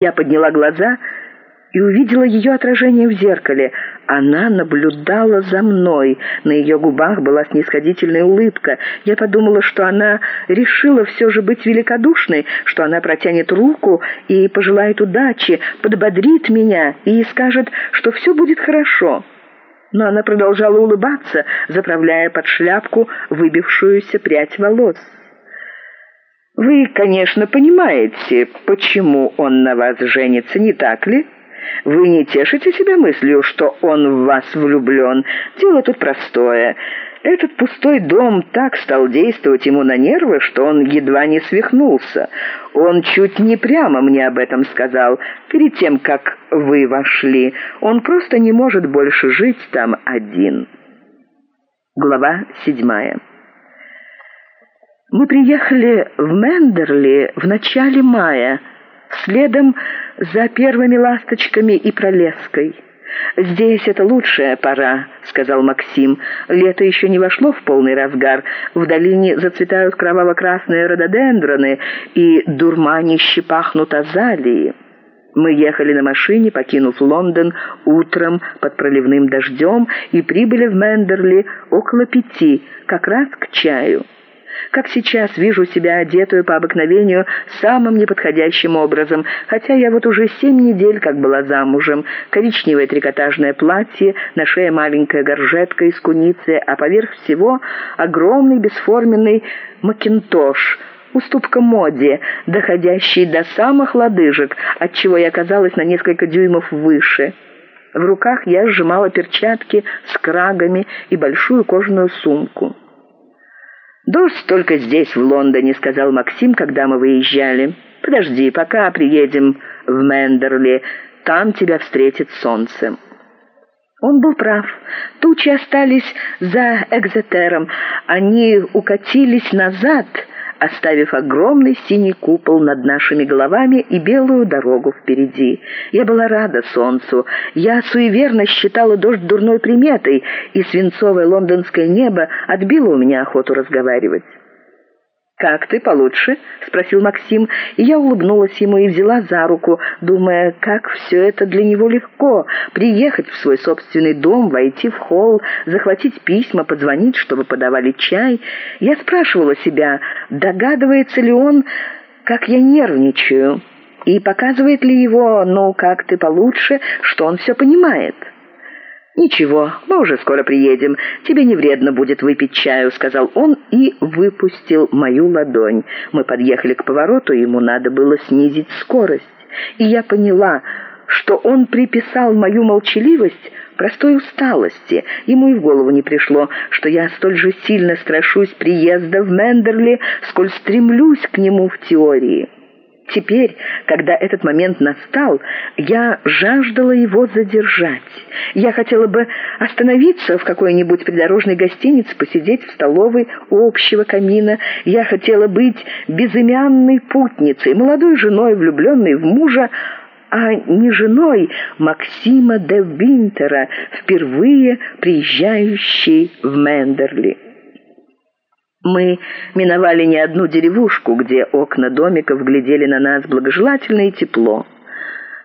Я подняла глаза и увидела ее отражение в зеркале. Она наблюдала за мной. На ее губах была снисходительная улыбка. Я подумала, что она решила все же быть великодушной, что она протянет руку и пожелает удачи, подбодрит меня и скажет, что все будет хорошо. Но она продолжала улыбаться, заправляя под шляпку выбившуюся прядь волос. Вы, конечно, понимаете, почему он на вас женится, не так ли? Вы не тешите себя мыслью, что он в вас влюблен. Дело тут простое. Этот пустой дом так стал действовать ему на нервы, что он едва не свихнулся. Он чуть не прямо мне об этом сказал, перед тем, как вы вошли. Он просто не может больше жить там один. Глава седьмая. Мы приехали в Мендерли в начале мая, следом за первыми ласточками и пролеской. «Здесь это лучшая пора», — сказалМ. «Лето еще не вошло в полный разгар. В долине зацветают кроваво-красные рододендроны, и дурманище пахнут азалии». Мы ехали на машине, покинув Лондон утром под проливным дождем, и прибыли в Около пяти, как раз к чаю как сейчас вижу себя одетую по обыкновению самым неподходящим образом, хотя я вот уже семь недель как была замужем. Коричневое трикотажное платье, на шее маленькая горжетка из куницы, а поверх всего огромный бесформенный макинтош — уступка моде, доходящий до самых лодыжек, отчего я оказалась на несколько дюймов выше. В руках я сжимала перчатки с крагами и большую кожаную сумку. «Дождь только здесь, вОндоне», — сказал Максим, когда мы выезжали. «Подожди, пока приедем в Там тебя встретит солнце». Он был прав. Тучи остались за Экзетером. Они укатились назад — оставив огромный синий купол над нашими головами и белую дорогу впереди. Я была рада солнцу. Я суеверно считала дождь дурной приметой, и свинцовое лондонское небо отбило у меня охоту разговаривать. «Как ты, получше?» — спросил Максим, и я улыбнулась ему и взяла за руку, думая, как все это для него легко — приехать в свой собственный дом, войти в холл, захватить письма, позвонить, чтобы подавали чай. Я спрашивала себя, догадывается ли он, как я нервничаю, и показывает ли его «ну, как ты получше», что он все понимает. «Ничего, мы уже скоро приедем. Тебе не вредно будет выпить чаю», — сказал он и выпустил мою ладонь. Мы подъехали к повороту, ему надо было снизить скорость. И я поняла, что он приписал мою молчаливость простой усталости. Ему и в голову не пришло, что я столь же сильно страшусь приезда в Сколь стремлюсь к нему в теории. Теперь, когда этот момент настал, я жаждала его задержать. Я хотела бы остановиться в какой-нибудь придорожной гостинице, посидеть в столовой у общего камина. Я хотела быть безымянной путницей, молодой женой, влюбленной в мужа, а не женой Максима де Впервые приезжающей в Мы миновали не одну деревушку, где окна домиков глядели на нас благожелательно и тепло.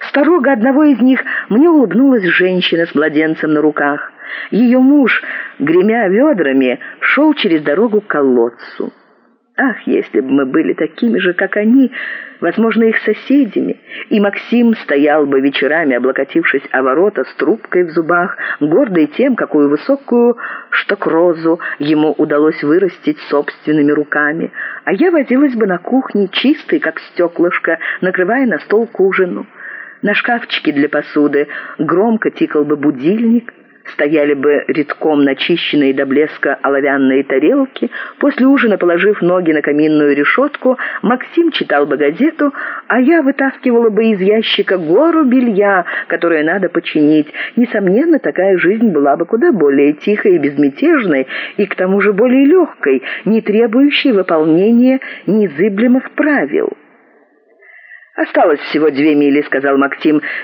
С порога одного из них мне улыбнулась женщина с младенцем на руках. Ее муж, гремя ведрами, шел через дорогу к колодцу. Ах, если бы мы были такими же, как они, возможно, их соседями, и Максим стоял бы вечерами, облокотившись о ворота с трубкой в зубах, гордый тем, какую высокую штокрозу ему удалось вырастить собственными руками, а я возилась бы на кухне, чистой, как стеклышко, накрывая на стол к ужину. На шкафчике для посуды громко тикал бы будильник, стояли бы редком начищенные до блеска оловянные тарелки. После ужина, положив ноги на каминную решетку, Максим читал бы газету, а я вытаскивала бы из ящика гору белья, которое надо починить. Несомненно, такая жизнь была бы куда более тихой и безмятежной, и к тому же более легкой, не требующей выполнения незыблемых правил. «Осталось всего две мили», — сказал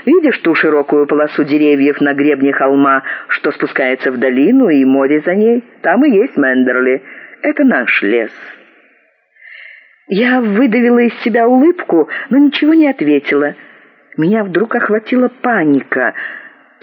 «Видишь ту широкую полосу деревьев на гребне холма, что спускается в долину, и море за ней? Там и естьЕндерли. Это наш лес». Я выдавила из себя улыбку, но ничего не ответила. меня вдруг охватила паника —